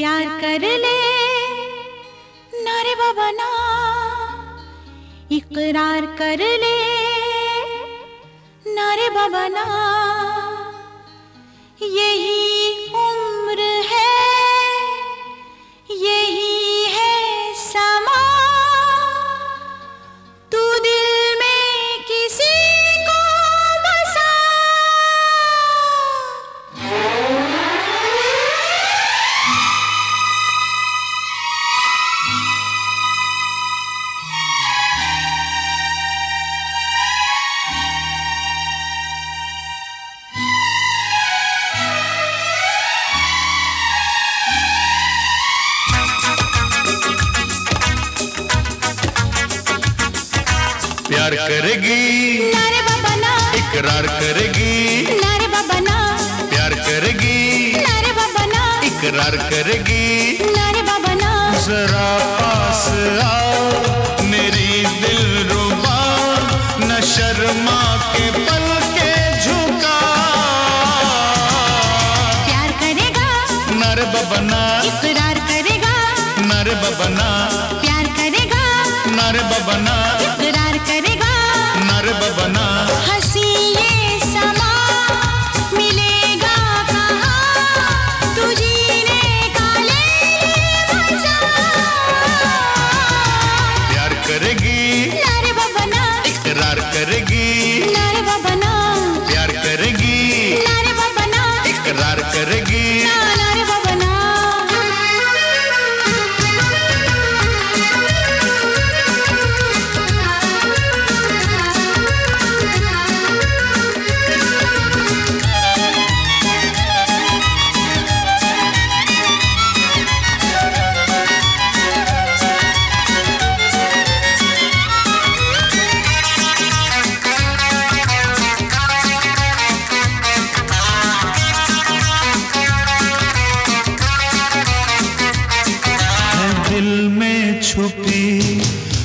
प्यार कर ले। नारे बाबा ना। इकरार कर ले। नारे बाबा ना। यही प्यार करेगी। नारे बाबा ना। इकरार करेगी। नारे बाबा ना। प्यार करेगी। नारे बाबा ना। इकरार करेगी। नारे बाबा ना। जरा पास आओ मेरी दिल रुबा न शर्मा के पल के झुका। प्यार करेगा। नर बबना इकरार करेगा। नारे बाबा बबना प्यार करेगा। नारे बाबा इकरार करेगी। नारे बाबा ना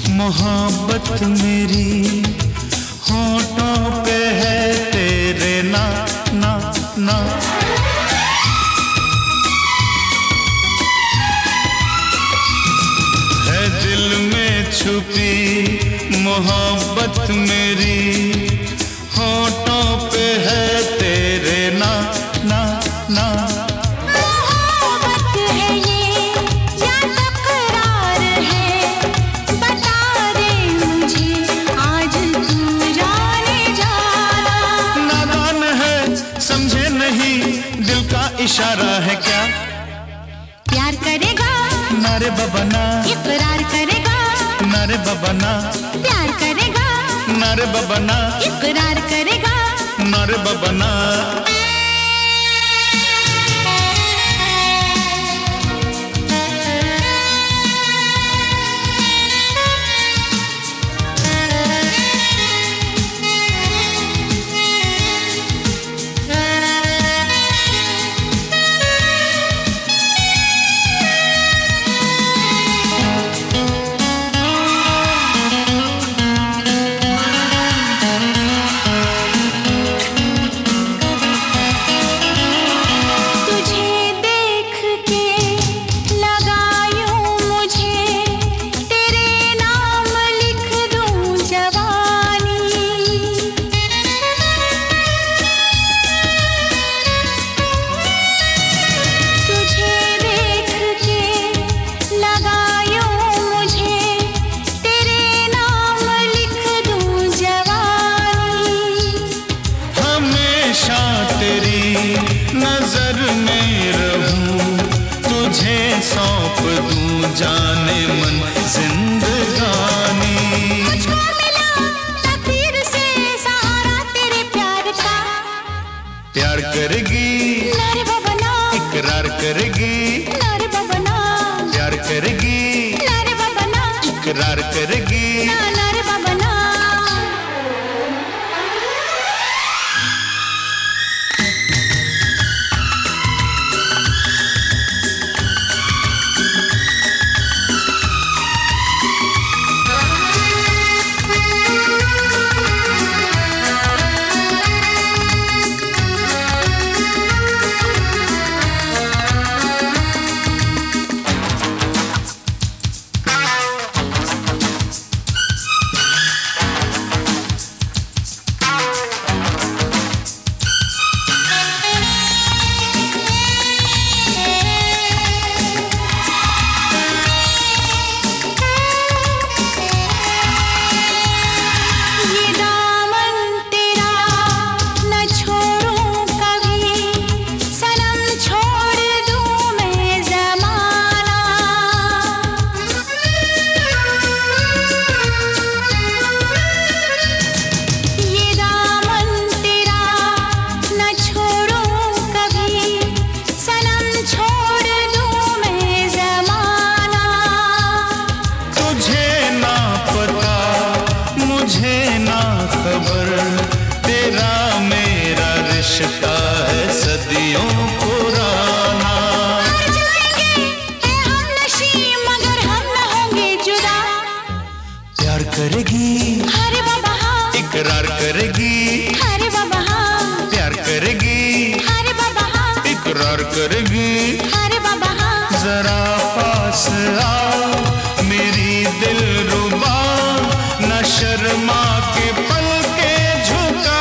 मोहब्बत मेरी, होठों पे है तेरे ना ना ना। है दिल में छुपी मोहब्बत मेरी, होठों इशारा है क्या? प्यार करेगा नारे बबना। इकरार करेगा नारे बबना। प्यार करेगा नारे बबना। इकरार करेगा। नारे बबना। नज़र में रहूँ तुझे सौंप दूँ जाने मन जिंदगानी। तकदीर से सहारा तेरे प्यार का। प्यार करेगी इकरार करेगी नारे बाबा प्यार करेगी इकरार करेगी। करेगी। हरे बाबा। हाँ इकरार करेगी। हरे बाबा। हाँ प्यार करेगी। हरे बाबा। हाँ इकरार करेगी। हरे बाबा। हाँ जरा पास आ मेरी दिल रुबा न शर्मा के पल के झुका।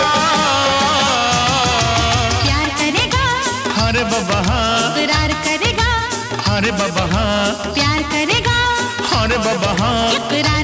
प्यार करेगा। हरे बाबा। हाँ इकरार करेगा। हरे बाबा। हाँ प्यार करेगा। हरे बाबा। हाँ इकरार